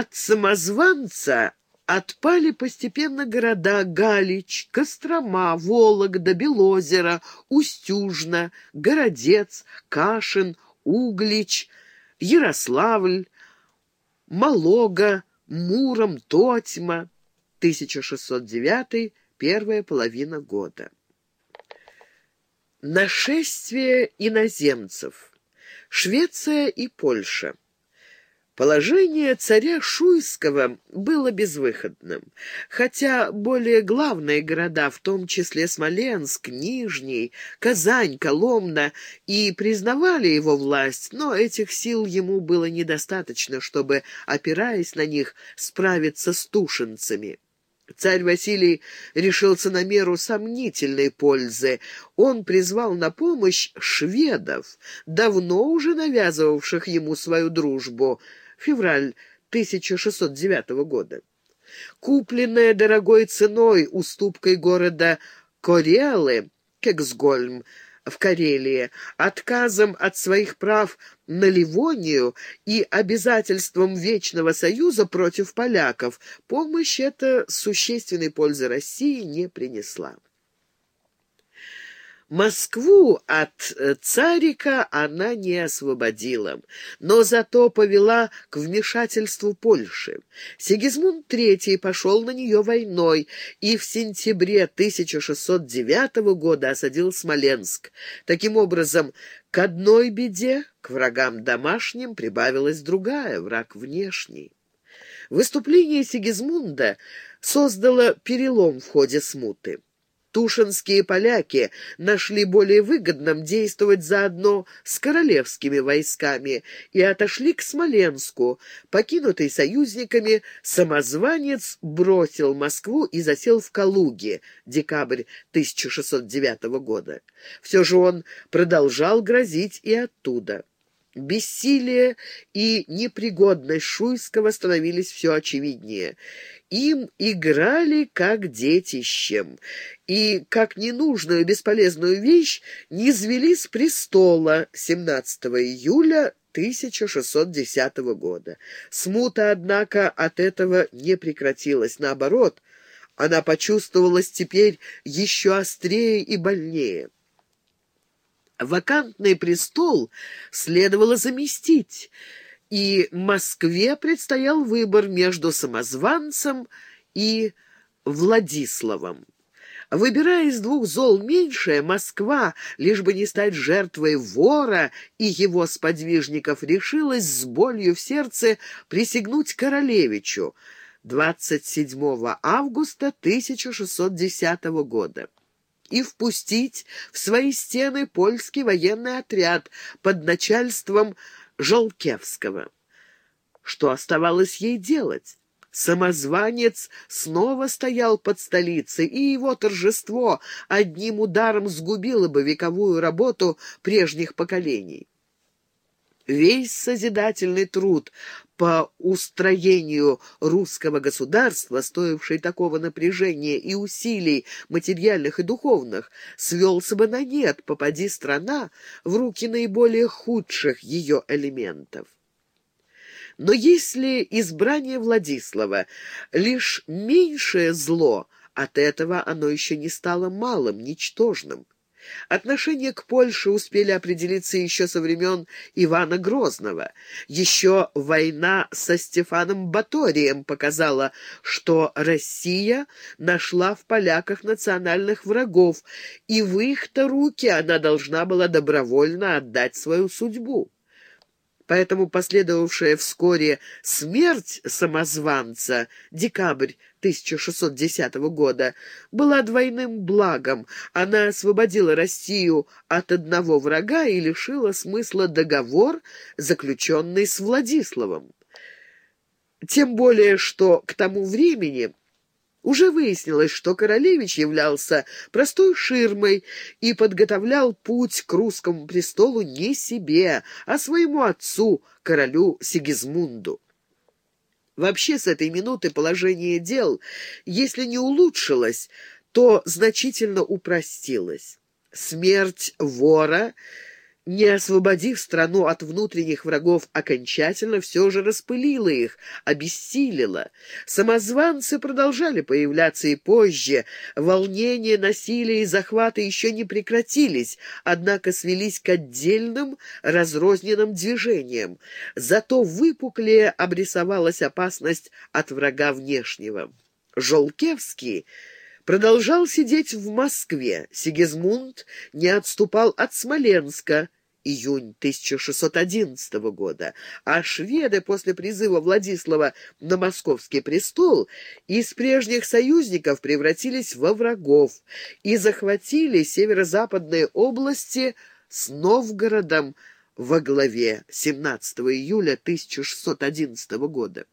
От самозванца отпали постепенно города Галич, Кострома, Вологда, Белозеро, Устюжна, Городец, Кашин, Углич, Ярославль, Малога, Муром, Тотьма. 1609 первая половина года. Нашествие иноземцев. Швеция и Польша. Положение царя Шуйского было безвыходным, хотя более главные города, в том числе Смоленск, Нижний, Казань, Коломна, и признавали его власть, но этих сил ему было недостаточно, чтобы, опираясь на них, справиться с тушинцами. Царь Василий решился на меру сомнительной пользы. Он призвал на помощь шведов, давно уже навязывавших ему свою дружбу — февраль 1609 года. Купленная дорогой ценой уступкой города Корелы, Кексгольм, в Карелии, отказом от своих прав на Ливонию и обязательством Вечного Союза против поляков, помощь эта существенной пользы России не принесла. Москву от э, царика она не освободила, но зато повела к вмешательству Польши. Сигизмунд III пошел на нее войной и в сентябре 1609 года осадил Смоленск. Таким образом, к одной беде, к врагам домашним, прибавилась другая, враг внешний. Выступление Сигизмунда создало перелом в ходе смуты. Тушинские поляки нашли более выгодным действовать заодно с королевскими войсками и отошли к Смоленску. Покинутый союзниками, самозванец бросил Москву и засел в Калуге, декабрь 1609 года. Все же он продолжал грозить и оттуда. Бессилие и непригодность Шуйского становились все очевиднее. Им играли как детищем, и, как ненужную бесполезную вещь, не звели с престола 17 июля 1610 года. Смута, однако, от этого не прекратилась. Наоборот, она почувствовалась теперь еще острее и больнее. Вакантный престол следовало заместить, и Москве предстоял выбор между самозванцем и Владиславом. Выбирая из двух зол меньшее, Москва, лишь бы не стать жертвой вора и его сподвижников, решилась с болью в сердце присягнуть королевичу 27 августа 1610 года и впустить в свои стены польский военный отряд под начальством Жолкевского. Что оставалось ей делать? Самозванец снова стоял под столицей, и его торжество одним ударом сгубило бы вековую работу прежних поколений. Весь созидательный труд по устроению русского государства, стоивший такого напряжения и усилий материальных и духовных, свелся бы на нет, попади страна в руки наиболее худших ее элементов. Но если избрание Владислава лишь меньшее зло, от этого оно еще не стало малым, ничтожным. Отношения к Польше успели определиться еще со времен Ивана Грозного. Еще война со Стефаном Баторием показала, что Россия нашла в поляках национальных врагов, и в их-то руки она должна была добровольно отдать свою судьбу. Поэтому последовавшая вскоре смерть самозванца, декабрь 1610 года, была двойным благом. Она освободила Россию от одного врага и лишила смысла договор, заключенный с Владиславом. Тем более, что к тому времени уже выяснилось, что королевич являлся простой ширмой и подготовлял путь к русскому престолу не себе, а своему отцу, королю Сигизмунду. Вообще с этой минуты положение дел, если не улучшилось, то значительно упростилось. Смерть вора не освободив страну от внутренних врагов окончательно, все же распылила их, обессилила. Самозванцы продолжали появляться и позже. Волнения, насилие и захваты еще не прекратились, однако свелись к отдельным разрозненным движениям. Зато выпуклее обрисовалась опасность от врага внешнего. Жолкевский продолжал сидеть в Москве. Сигизмунд не отступал от Смоленска, июнь 1611 года, а шведы после призыва Владислава на московский престол из прежних союзников превратились во врагов и захватили северо-западные области с Новгородом во главе 17 июля 1611 года.